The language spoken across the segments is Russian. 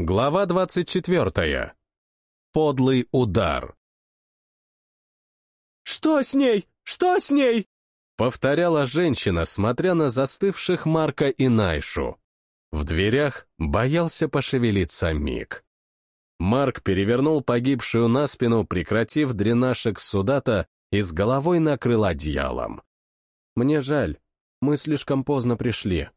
Глава 24. Подлый удар. «Что с ней? Что с ней?» Повторяла женщина, смотря на застывших Марка и Найшу. В дверях боялся пошевелиться Мик. Марк перевернул погибшую на спину, прекратив дренаж экссудата и с головой накрыл одеялом. «Мне жаль, мы слишком поздно пришли»,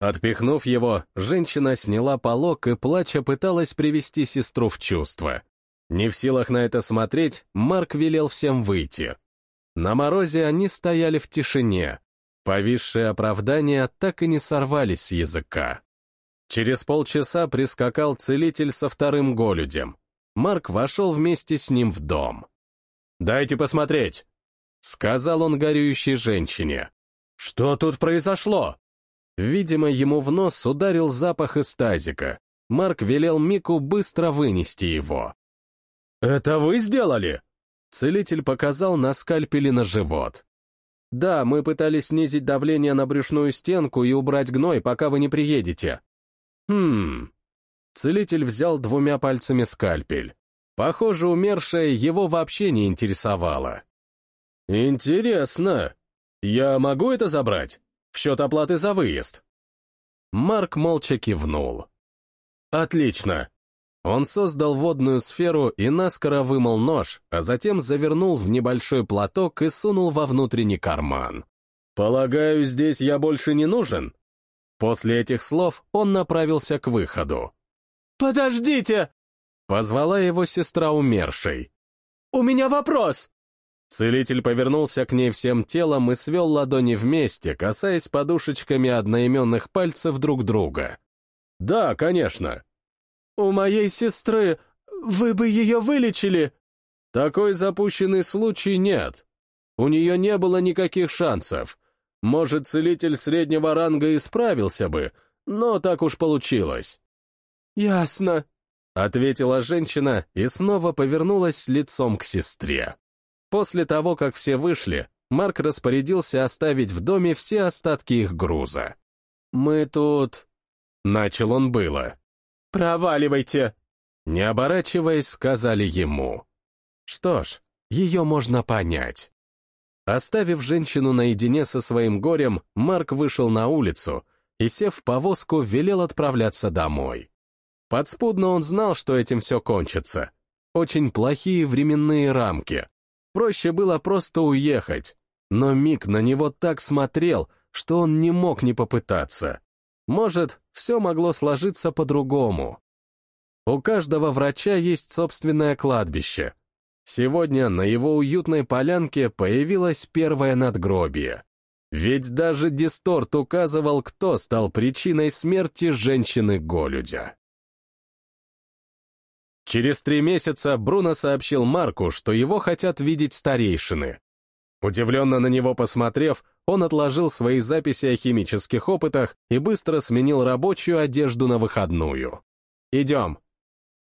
Отпихнув его, женщина сняла полок и, плача, пыталась привести сестру в чувство. Не в силах на это смотреть, Марк велел всем выйти. На морозе они стояли в тишине. Повисшие оправдания так и не сорвались с языка. Через полчаса прискакал целитель со вторым голюдем. Марк вошел вместе с ним в дом. «Дайте посмотреть», — сказал он горюющей женщине. «Что тут произошло?» Видимо, ему в нос ударил запах из тазика. Марк велел Мику быстро вынести его. «Это вы сделали?» Целитель показал на скальпеле на живот. «Да, мы пытались снизить давление на брюшную стенку и убрать гной, пока вы не приедете». «Хм...» Целитель взял двумя пальцами скальпель. Похоже, умершая его вообще не интересовала. «Интересно. Я могу это забрать?» В счет оплаты за выезд. Марк молча кивнул. Отлично. Он создал водную сферу и наскоро вымыл нож, а затем завернул в небольшой платок и сунул во внутренний карман. «Полагаю, здесь я больше не нужен?» После этих слов он направился к выходу. «Подождите!» — позвала его сестра умершей. «У меня вопрос!» Целитель повернулся к ней всем телом и свел ладони вместе, касаясь подушечками одноименных пальцев друг друга. «Да, конечно». «У моей сестры... Вы бы ее вылечили?» «Такой запущенный случай нет. У нее не было никаких шансов. Может, целитель среднего ранга исправился бы, но так уж получилось». «Ясно», — ответила женщина и снова повернулась лицом к сестре. После того, как все вышли, Марк распорядился оставить в доме все остатки их груза. «Мы тут...» Начал он было. «Проваливайте!» Не оборачиваясь, сказали ему. Что ж, ее можно понять. Оставив женщину наедине со своим горем, Марк вышел на улицу и, сев в повозку, велел отправляться домой. Подспудно он знал, что этим все кончится. Очень плохие временные рамки. Проще было просто уехать. Но Мик на него так смотрел, что он не мог не попытаться. Может, все могло сложиться по-другому. У каждого врача есть собственное кладбище. Сегодня на его уютной полянке появилось первое надгробие. Ведь даже дисторт указывал, кто стал причиной смерти женщины-голюдя. Через три месяца Бруно сообщил Марку, что его хотят видеть старейшины. Удивленно на него посмотрев, он отложил свои записи о химических опытах и быстро сменил рабочую одежду на выходную. «Идем».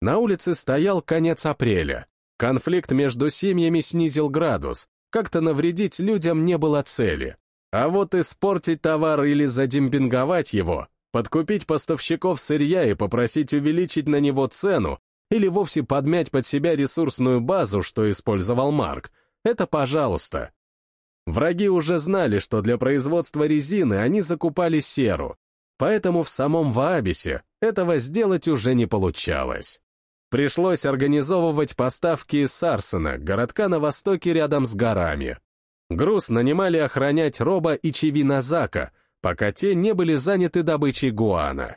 На улице стоял конец апреля. Конфликт между семьями снизил градус, как-то навредить людям не было цели. А вот испортить товар или задемпинговать его, подкупить поставщиков сырья и попросить увеличить на него цену или вовсе подмять под себя ресурсную базу, что использовал Марк, это пожалуйста. Враги уже знали, что для производства резины они закупали серу, поэтому в самом Ваабисе этого сделать уже не получалось. Пришлось организовывать поставки из Сарсена, городка на востоке рядом с горами. Груз нанимали охранять Роба и Чевиназака, пока те не были заняты добычей гуана.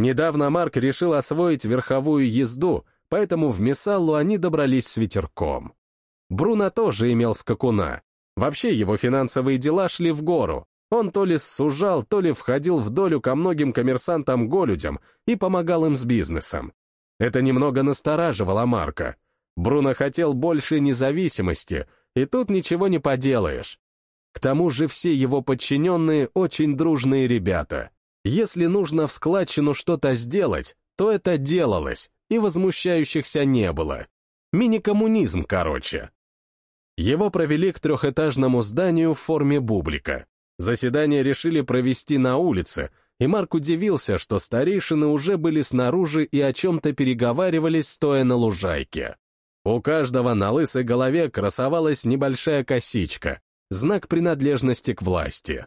Недавно Марк решил освоить верховую езду, поэтому в Месаллу они добрались с ветерком. Бруно тоже имел скакуна. Вообще его финансовые дела шли в гору. Он то ли сужал, то ли входил в долю ко многим коммерсантам-голюдям и помогал им с бизнесом. Это немного настораживало Марка. Бруно хотел больше независимости, и тут ничего не поделаешь. К тому же все его подчиненные очень дружные ребята. Если нужно в складчину что-то сделать, то это делалось, и возмущающихся не было. Мини-коммунизм, короче. Его провели к трехэтажному зданию в форме бублика. Заседание решили провести на улице, и Марк удивился, что старейшины уже были снаружи и о чем-то переговаривались, стоя на лужайке. У каждого на лысой голове красовалась небольшая косичка, знак принадлежности к власти.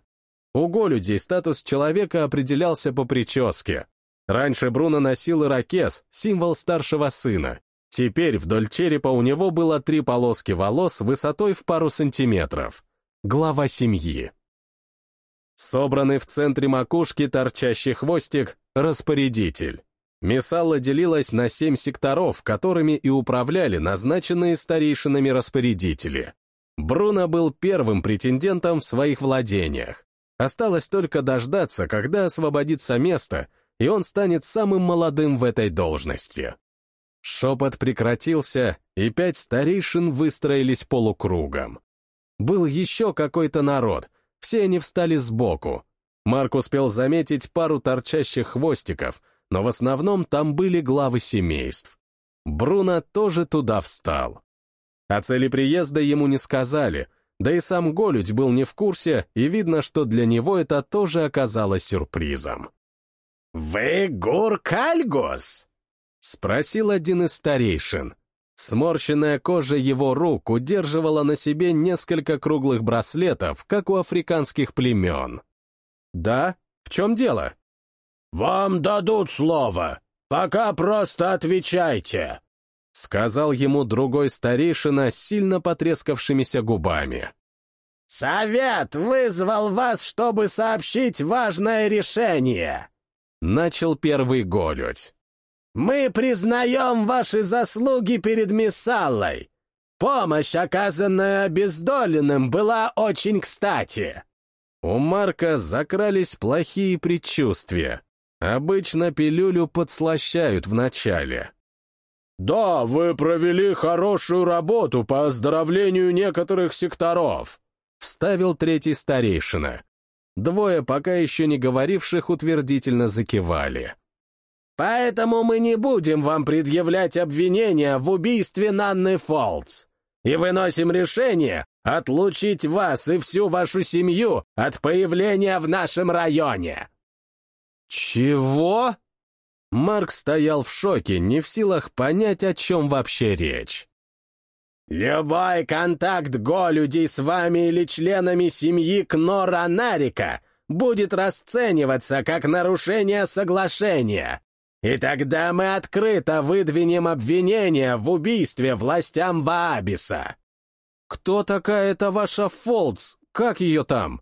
У голюдей статус человека определялся по прическе. Раньше Бруно носил ирокез, символ старшего сына. Теперь вдоль черепа у него было три полоски волос высотой в пару сантиметров. Глава семьи. Собранный в центре макушки торчащий хвостик — распорядитель. Месалла делилась на семь секторов, которыми и управляли назначенные старейшинами распорядители. Бруно был первым претендентом в своих владениях. Осталось только дождаться, когда освободится место, и он станет самым молодым в этой должности. Шепот прекратился, и пять старейшин выстроились полукругом. Был еще какой-то народ, все они встали сбоку. Марк успел заметить пару торчащих хвостиков, но в основном там были главы семейств. Бруно тоже туда встал. О цели приезда ему не сказали, да и сам Голють был не в курсе, и видно, что для него это тоже оказалось сюрпризом. «Вы Гуркальгус?» — спросил один из старейшин. Сморщенная кожа его рук удерживала на себе несколько круглых браслетов, как у африканских племен. «Да? В чем дело?» «Вам дадут слово. Пока просто отвечайте», — сказал ему другой старейшина с сильно потрескавшимися губами. «Совет вызвал вас, чтобы сообщить важное решение», — начал первый голють. «Мы признаем ваши заслуги перед Миссаллой. Помощь, оказанная обездоленным, была очень кстати». У Марка закрались плохие предчувствия. Обычно пилюлю подслащают вначале. «Да, вы провели хорошую работу по оздоровлению некоторых секторов», — вставил третий старейшина. Двое, пока еще не говоривших, утвердительно закивали. «Поэтому мы не будем вам предъявлять обвинения в убийстве Нанны Фолтс и выносим решение отлучить вас и всю вашу семью от появления в нашем районе». «Чего?» Марк стоял в шоке, не в силах понять, о чем вообще речь. «Любой контакт голюдей с вами или членами семьи Кнора Нарика будет расцениваться как нарушение соглашения, и тогда мы открыто выдвинем обвинение в убийстве властям Ваабиса». «Кто такая эта ваша Фолдс? Как ее там?»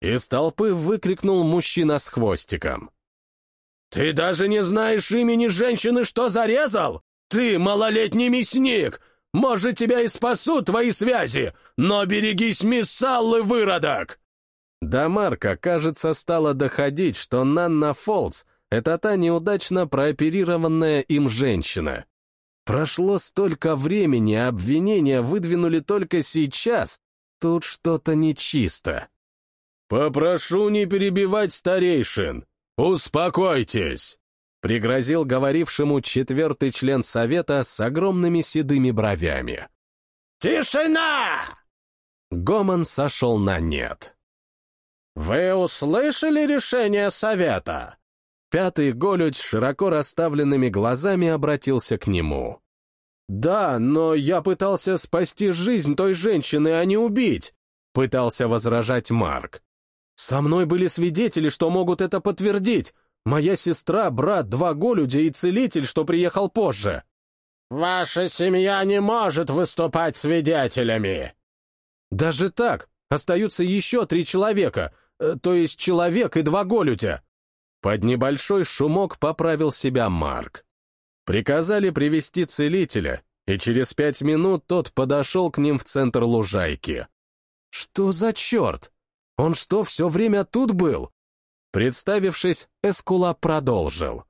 Из толпы выкрикнул мужчина с хвостиком. «Ты даже не знаешь имени женщины, что зарезал? Ты малолетний мясник! Может, тебя и спасут твои связи, но берегись мисс Саллы, выродок!» До Марка, кажется, стало доходить, что Нанна Фолдс — это та неудачно прооперированная им женщина. Прошло столько времени, а обвинения выдвинули только сейчас. Тут что-то нечисто. «Попрошу не перебивать старейшин», «Успокойтесь!» — пригрозил говорившему четвертый член совета с огромными седыми бровями. «Тишина!» Гомон сошел на нет. «Вы услышали решение совета?» Пятый голють широко расставленными глазами обратился к нему. «Да, но я пытался спасти жизнь той женщины, а не убить», — пытался возражать Марк. Со мной были свидетели, что могут это подтвердить. Моя сестра, брат, два голюдя и целитель, что приехал позже. Ваша семья не может выступать свидетелями. Даже так, остаются еще три человека, э, то есть человек и два голюдя. Под небольшой шумок поправил себя Марк. Приказали привести целителя, и через пять минут тот подошел к ним в центр лужайки. Что за черт? Он что, все время тут был? Представившись, Эскула продолжил.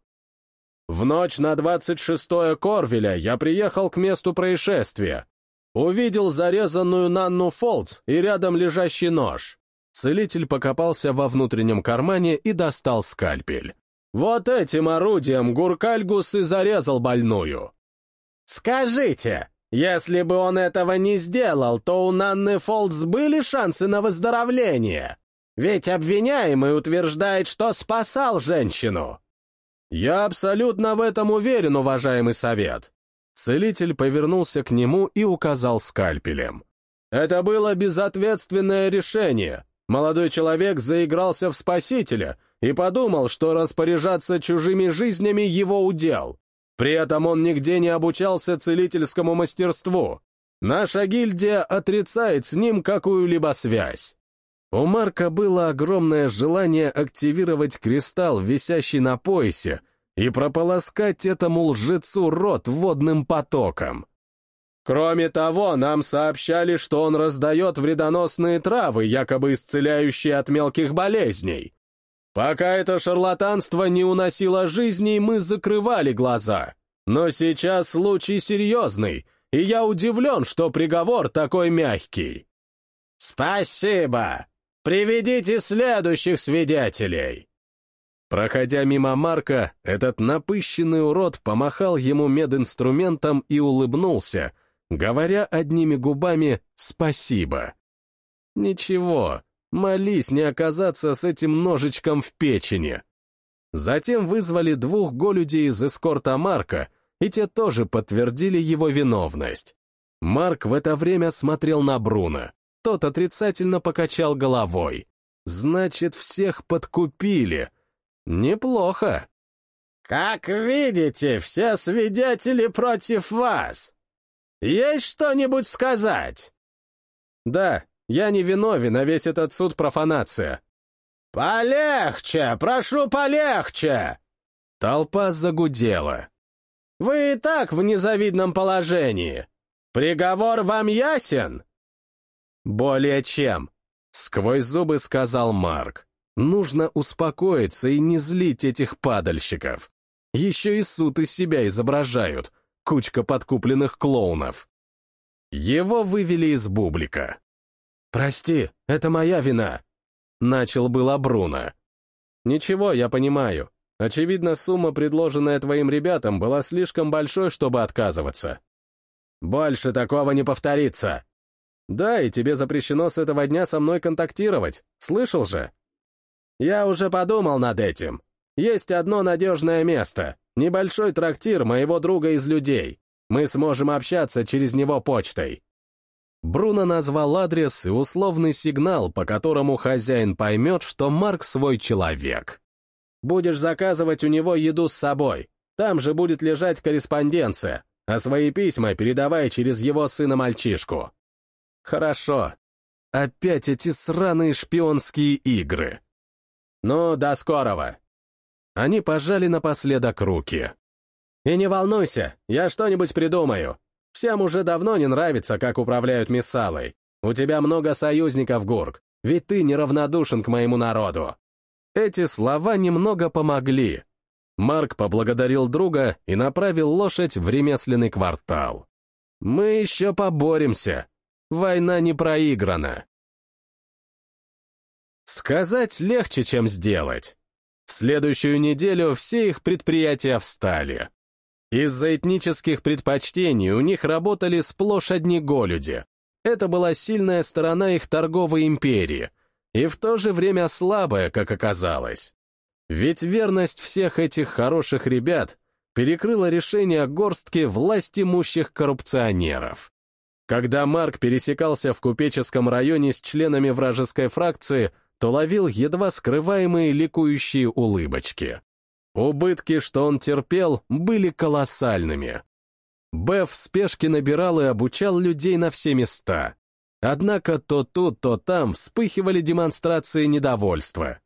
В ночь на 26-е Корвеля я приехал к месту происшествия. Увидел зарезанную Нанну Фолдс и рядом лежащий нож. Целитель покопался во внутреннем кармане и достал скальпель. Вот этим орудием Гуркальгус и зарезал больную. «Скажите, если бы он этого не сделал, то у Нанны Фолдс были шансы на выздоровление. Ведь обвиняемый утверждает, что спасал женщину. Я абсолютно в этом уверен, уважаемый совет. Целитель повернулся к нему и указал скальпелем. Это было безответственное решение. Молодой человек заигрался в спасителя и подумал, что распоряжаться чужими жизнями его удел. При этом он нигде не обучался целительскому мастерству. Наша гильдия отрицает с ним какую-либо связь. У Марка было огромное желание активировать кристалл, висящий на поясе, и прополоскать этому лжецу рот водным потоком. Кроме того, нам сообщали, что он раздает вредоносные травы, якобы исцеляющие от мелких болезней. Пока это шарлатанство не уносило жизни, мы закрывали глаза. Но сейчас случай серьезный, и я удивлен, что приговор такой мягкий. «Спасибо! Приведите следующих свидетелей!» Проходя мимо Марка, этот напыщенный урод помахал ему мединструментом и улыбнулся, говоря одними губами «спасибо». Ничего, молись не оказаться с этим ножичком в печени. Затем вызвали двух голюдей из эскорта Марка, и те тоже подтвердили его виновность. Марк в это время смотрел на Бруно. Тот отрицательно покачал головой. Значит, всех подкупили — Неплохо. Как видите, все свидетели против вас. Есть что-нибудь сказать? Да, я не виновен, а весь этот суд профанация. Полегче, прошу, полегче. Толпа загудела. Вы и так в незавидном положении. Приговор вам ясен? Более чем, сквозь зубы сказал Марк. Нужно успокоиться и не злить этих падальщиков. Еще и суд из себя изображают, кучка подкупленных клоунов. Его вывели из бублика. «Прости, это моя вина», — начал было Бруно. «Ничего, я понимаю. Очевидно, сумма, предложенная твоим ребятам, была слишком большой, чтобы отказываться». «Больше такого не повторится». «Да, и тебе запрещено с этого дня со мной контактировать, слышал же?» Я уже подумал над этим. Есть одно надежное место. Небольшой трактир моего друга из людей. Мы сможем общаться через него почтой. Бруно назвал адрес и условный сигнал, по которому хозяин поймет, что Марк свой человек. Будешь заказывать у него еду с собой. Там же будет лежать корреспонденция, а свои письма передавай через его сына-мальчишку. Хорошо. Опять эти сраные шпионские игры. «Ну, до скорого!» Они пожали напоследок руки. «И не волнуйся, я что-нибудь придумаю. Всем уже давно не нравится, как управляют Миссалой. У тебя много союзников, Гурк, ведь ты неравнодушен к моему народу». Эти слова немного помогли. Марк поблагодарил друга и направил лошадь в ремесленный квартал. «Мы еще поборемся. Война не проиграна». Сказать легче, чем сделать. В следующую неделю все их предприятия встали. Из-за этнических предпочтений у них работали сплошь одни голюди. Это была сильная сторона их торговой империи, и в то же время слабая, как оказалось. Ведь верность всех этих хороших ребят перекрыла решение горстки власть имущих коррупционеров. Когда Марк пересекался в купеческом районе с членами вражеской фракции, то ловил едва скрываемые ликующие улыбочки. Убытки, что он терпел, были колоссальными. Беф в спешке набирал и обучал людей на все места. Однако то тут, то там вспыхивали демонстрации недовольства.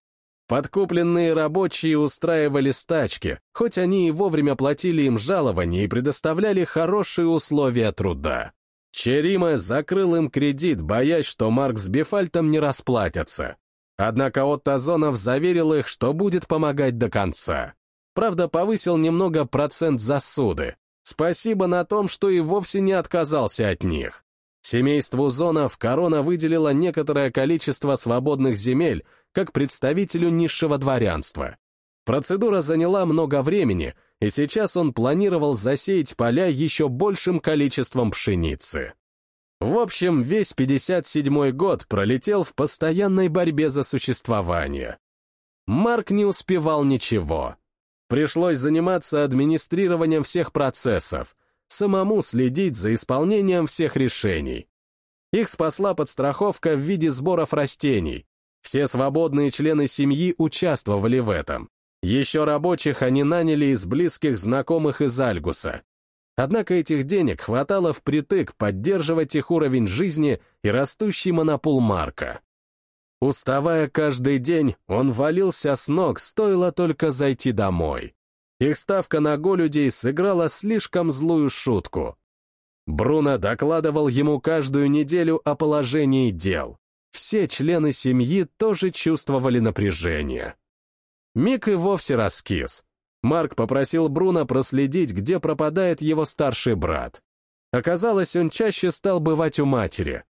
Подкупленные рабочие устраивали стачки, хоть они и вовремя платили им жалования и предоставляли хорошие условия труда. Черима закрыл им кредит, боясь, что Марк с Бефальтом не расплатятся. Однако Отто Зонов заверил их, что будет помогать до конца. Правда, повысил немного процент за суды. Спасибо на том, что и вовсе не отказался от них. Семейству Зонов корона выделила некоторое количество свободных земель как представителю низшего дворянства. Процедура заняла много времени, и сейчас он планировал засеять поля еще большим количеством пшеницы. В общем, весь 57-й год пролетел в постоянной борьбе за существование. Марк не успевал ничего. Пришлось заниматься администрированием всех процессов, самому следить за исполнением всех решений. Их спасла подстраховка в виде сборов растений. Все свободные члены семьи участвовали в этом. Еще рабочих они наняли из близких знакомых из Альгуса. Однако этих денег хватало впритык поддерживать их уровень жизни и растущий монопол Марка. Уставая каждый день, он валился с ног, стоило только зайти домой. Их ставка на голюдей сыграла слишком злую шутку. Бруно докладывал ему каждую неделю о положении дел. Все члены семьи тоже чувствовали напряжение. Мик и вовсе раскис. Марк попросил Бруно проследить, где пропадает его старший брат. Оказалось, он чаще стал бывать у матери.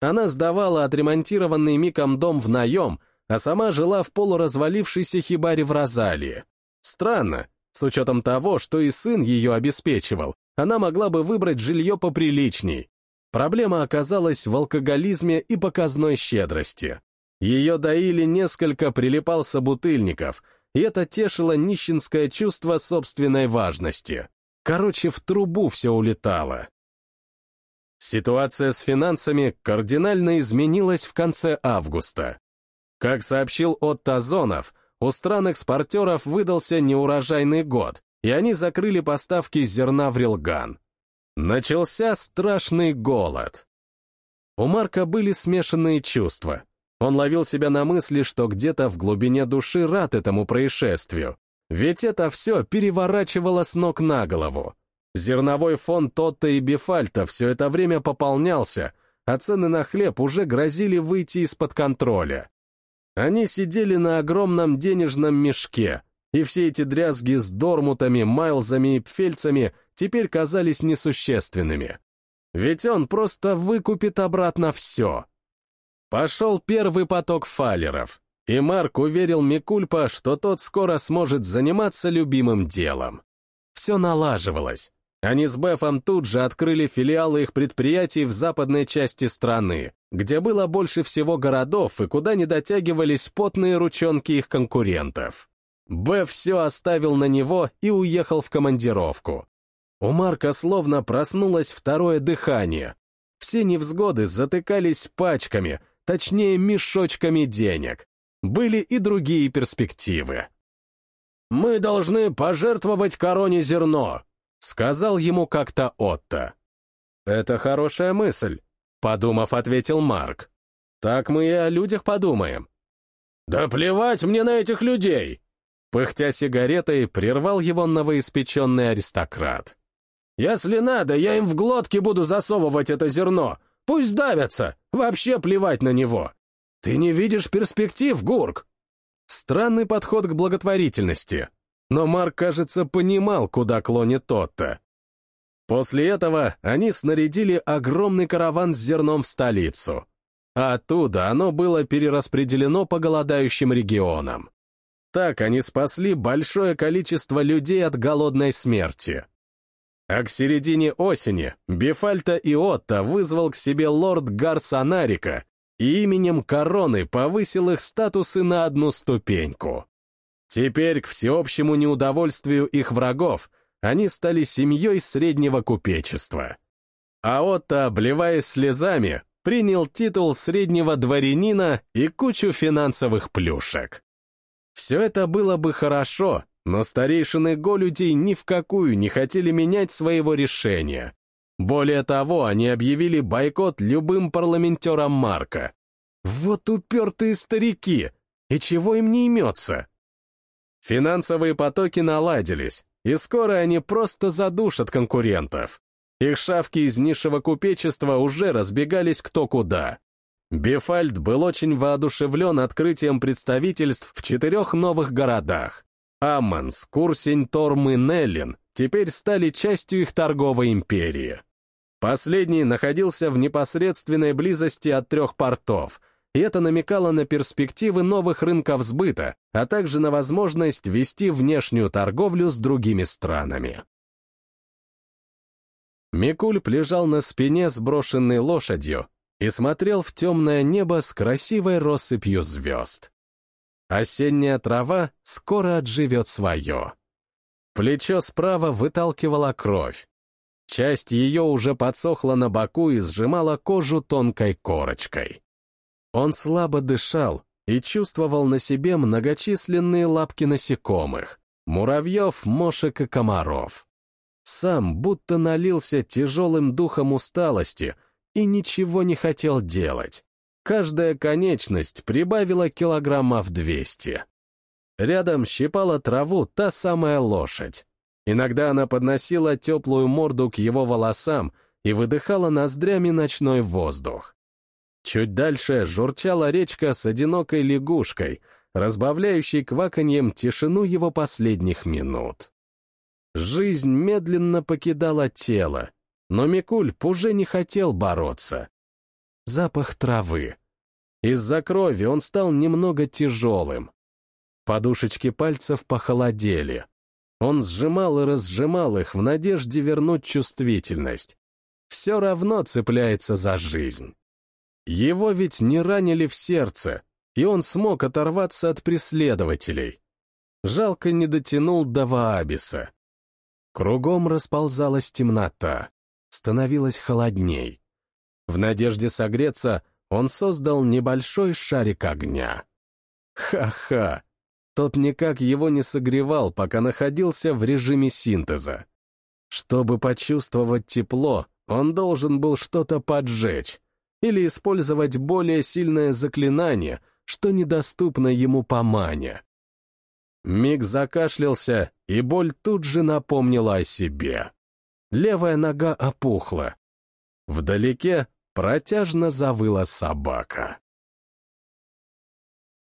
Она сдавала отремонтированный Миком дом в наем, а сама жила в полуразвалившейся хибаре в Розалии. Странно, с учетом того, что и сын ее обеспечивал, она могла бы выбрать жилье поприличней. Проблема оказалась в алкоголизме и показной щедрости. Ее доили несколько прилипал собутыльников — и это тешило нищенское чувство собственной важности. Короче, в трубу все улетало. Ситуация с финансами кардинально изменилась в конце августа. Как сообщил Отто Зонов, у стран-экспортеров выдался неурожайный год, и они закрыли поставки зерна в Рилган. Начался страшный голод. У Марка были смешанные чувства. Он ловил себя на мысли, что где-то в глубине души рад этому происшествию, ведь это все переворачивало с ног на голову. Зерновой фонд Тотта и Бефальта все это время пополнялся, а цены на хлеб уже грозили выйти из-под контроля. Они сидели на огромном денежном мешке, и все эти дрязги с Дормутами, Майлзами и Пфельцами теперь казались несущественными. Ведь он просто выкупит обратно все. Пошел первый поток фалеров, и Марк уверил Микульпа, что тот скоро сможет заниматься любимым делом. Все налаживалось. Они с Бефом тут же открыли филиалы их предприятий в западной части страны, где было больше всего городов и куда не дотягивались потные ручонки их конкурентов. Беф все оставил на него и уехал в командировку. У Марка словно проснулось второе дыхание. Все невзгоды затыкались пачками, точнее мешочками денег. Были и другие перспективы. «Мы должны пожертвовать короне зерно», — сказал ему как-то Отто. «Это хорошая мысль», — подумав, ответил Марк. «Так мы и о людях подумаем». «Да плевать мне на этих людей!» Пыхтя сигаретой, прервал его новоиспеченный аристократ. «Если надо, я им в глотки буду засовывать это зерно, Пусть давятся, вообще плевать на него. Ты не видишь перспектив, Гурк? Странный подход к благотворительности. Но Марк, кажется, понимал, куда клонит тот-то. После этого они снарядили огромный караван с зерном в столицу. А оттуда оно было перераспределено по голодающим регионам. Так они спасли большое количество людей от голодной смерти. А к середине осени Бефальта и Отто вызвал к себе лорд Гарсонарика и именем короны повысил их статусы на одну ступеньку. Теперь, к всеобщему неудовольствию их врагов, они стали семьей среднего купечества. А Отто, обливаясь слезами, принял титул среднего дворянина и кучу финансовых плюшек. Все это было бы хорошо, но старейшины Голюдей ни в какую не хотели менять своего решения. Более того, они объявили бойкот любым парламентерам Марка. Вот упертые старики! И чего им не имется? Финансовые потоки наладились, и скоро они просто задушат конкурентов. Их шавки из низшего купечества уже разбегались кто куда. Бефальд был очень воодушевлен открытием представительств в четырех новых городах. Амманс, Курсень, Торм и Неллин теперь стали частью их торговой империи. Последний находился в непосредственной близости от трех портов, и это намекало на перспективы новых рынков сбыта, а также на возможность вести внешнюю торговлю с другими странами. Микульп лежал на спине, сброшенной лошадью, и смотрел в темное небо с красивой россыпью звезд. Осенняя трава скоро отживет свое. Плечо справа выталкивало кровь. Часть ее уже подсохла на боку и сжимала кожу тонкой корочкой. Он слабо дышал и чувствовал на себе многочисленные лапки насекомых, муравьев, мошек и комаров. Сам будто налился тяжелым духом усталости и ничего не хотел делать. Каждая конечность прибавила килограммов двести. Рядом щипала траву та самая лошадь. Иногда она подносила теплую морду к его волосам и выдыхала ноздрями ночной воздух. Чуть дальше журчала речка с одинокой лягушкой, разбавляющей кваканьем тишину его последних минут. Жизнь медленно покидала тело, но Микульп уже не хотел бороться. Запах травы. Из-за крови он стал немного тяжелым. Подушечки пальцев похолодели. Он сжимал и разжимал их в надежде вернуть чувствительность. Все равно цепляется за жизнь. Его ведь не ранили в сердце, и он смог оторваться от преследователей. Жалко не дотянул до Ваабиса. Кругом расползалась темнота, становилось холодней. В надежде согреться он создал небольшой шарик огня. Ха-ха! Тот никак его не согревал, пока находился в режиме синтеза. Чтобы почувствовать тепло, он должен был что-то поджечь или использовать более сильное заклинание, что недоступно ему по мане. Миг закашлялся, и боль тут же напомнила о себе. Левая нога опухла. Вдалеке протяжно завыла собака.